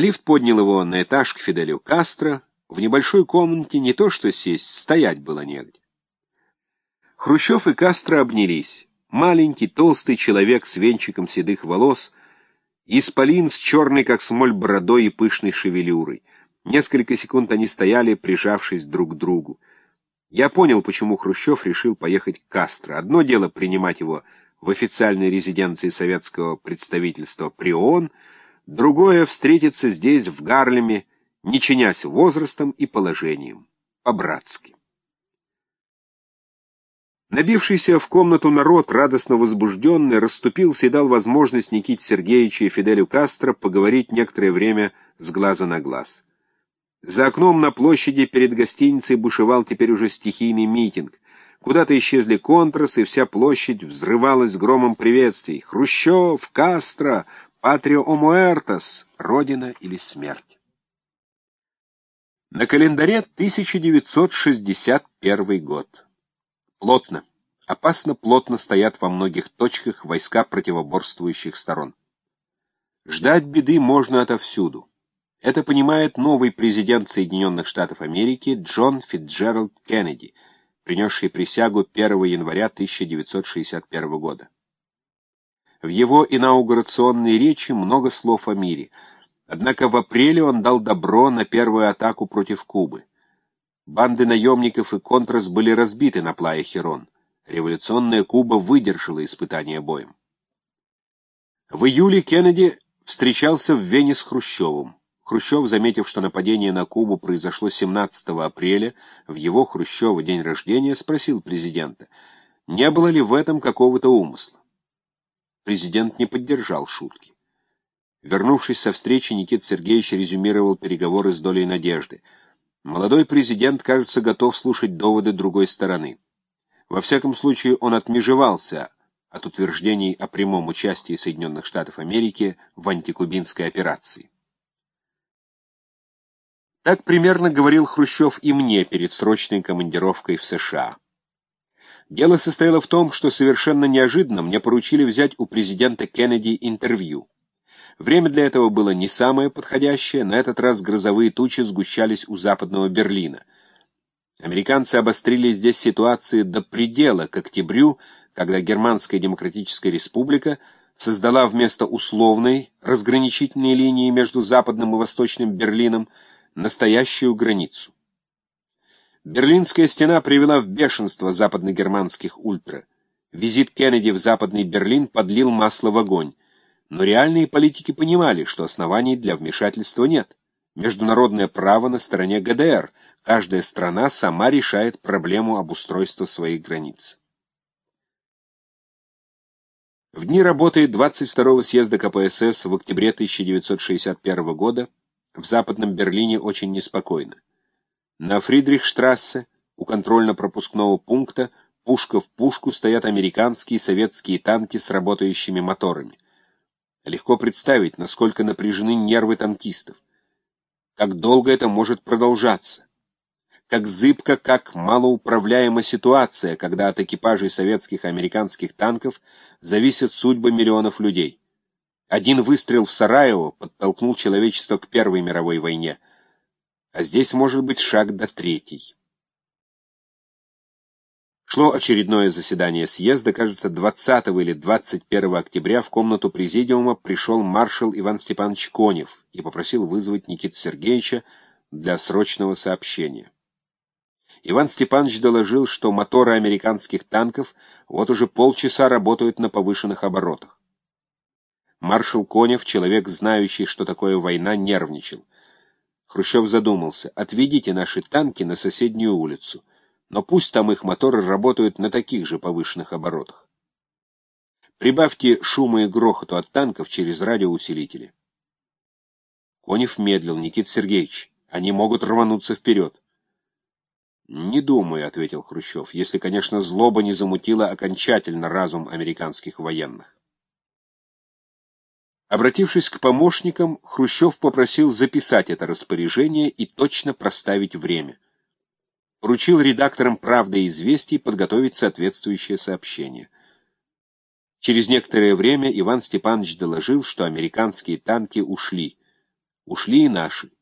Лифт поднял его на этаж к Фиделю Кастро. В небольшой комнате не то что сесть, стоять было негде. Хрущев и Кастро обнялись. Маленький, толстый человек с венчиком седых волос, исполин с черной, как смоль, бородой и пышной шевелюрой. Несколько секунд они стояли, прижавшись друг к другу. Я понял, почему Хрущев решил поехать к Кастро. Одно дело принимать его в официальной резиденции советского представительства при ООН, другое — встретиться здесь, в Гарлеме, не чинясь возрастом и положением, по-братски. Набившийся в комнату народ, радостно возбужденный, расступился и дал возможность Никите Сергеевичу и Фиделю Кастро поговорить некоторое время с глаза на глаз. За окном на площади перед гостиницей бушевал теперь уже стихийный митинг. Куда-то исчезли контрасы, и вся площадь взрывалась громом приветствий. «Хрущев! Кастро! Патрио Омуэртос! Родина или смерть!» На календаре 1961 год. Плотно, опасно плотно стоят во многих точках войска противоборствующих сторон. Ждать беды можно отовсюду. Это понимает новый президент Соединенных Штатов Америки Джон Фитджеральд Кеннеди, принесший присягу 1 января 1961 года. В его инаугурационной речи много слов о мире, однако в апреле он дал добро на первую атаку против Кубы. Банды наемников и контрас были разбиты на Плае Херон. Революционная Куба выдержала испытание боем. В июле Кеннеди встречался в Вене с Хрущевым. Хрущев, заметив, что нападение на Кубу произошло 17 апреля, в его Хрущева день рождения, спросил президента, не было ли в этом какого-то умысла. Президент не поддержал шутки. Вернувшись со встречи, Никита Сергеевич резюмировал переговоры с долей надежды. Молодой президент, кажется, готов слушать доводы другой стороны. Во всяком случае, он отмежевался от утверждений о прямом участии Соединенных Штатов Америки в антикубинской операции. Так примерно говорил Хрущев и мне перед срочной командировкой в США. Дело состояло в том, что совершенно неожиданно мне поручили взять у президента Кеннеди интервью. Время для этого было не самое подходящее, на этот раз грозовые тучи сгущались у западного Берлина. Американцы обострили здесь ситуацию до предела к октябрю, когда Германская Демократическая Республика создала вместо условной разграничительной линии между Западным и Восточным Берлином настоящую границу. Берлинская стена привела в бешенство западногерманских ультра. Визит Кеннеди в Западный Берлин подлил масло в огонь. Но реальные политики понимали, что оснований для вмешательства нет. Международное право на стороне ГДР. Каждая страна сама решает проблему обустройства своих границ. В дни работы 22-го съезда КПСС в октябре 1961 года в Западном Берлине очень неспокойно. На Фридрихштрассе у контрольно-пропускного пункта пушка в пушку стоят американские и советские танки с работающими моторами. Легко представить, насколько напряжены нервы танкистов. Как долго это может продолжаться. Как зыбко, как малоуправляема ситуация, когда от экипажей советских и американских танков зависят судьбы миллионов людей. Один выстрел в Сараево подтолкнул человечество к Первой мировой войне, а здесь может быть шаг до Третьей. Шло очередное заседание съезда, кажется, 20 или 21 октября в комнату президиума пришел маршал Иван Степанович Конев и попросил вызвать Никиту Сергеевича для срочного сообщения. Иван Степанович доложил, что моторы американских танков вот уже полчаса работают на повышенных оборотах. Маршал Конев, человек, знающий, что такое война, нервничал. Хрущев задумался. «Отведите наши танки на соседнюю улицу, но пусть там их моторы работают на таких же повышенных оборотах. Прибавьте шума и грохоту от танков через радиоусилители». Конев медлил. «Никит Сергеевич, они могут рвануться вперед». «Не думаю», — ответил Хрущев, «если, конечно, злоба не замутила окончательно разум американских военных». Обратившись к помощникам, Хрущев попросил записать это распоряжение и точно проставить время. Поручил редакторам «Правды и известий» подготовить соответствующее сообщение. Через некоторое время Иван Степанович доложил, что американские танки ушли. ушли и наши.